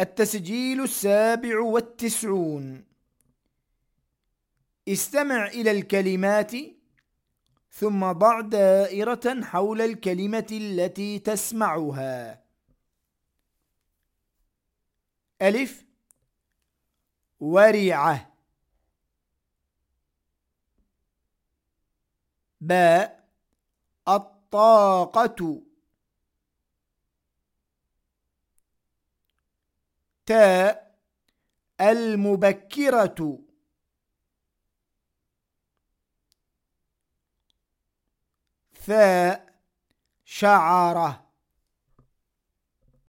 التسجيل السابع والتسعون. استمع إلى الكلمات ثم ضع دائرة حول الكلمة التي تسمعها. ألف. ورعة باء. الطاقة. تاء المبكرة. ثاء شعرة.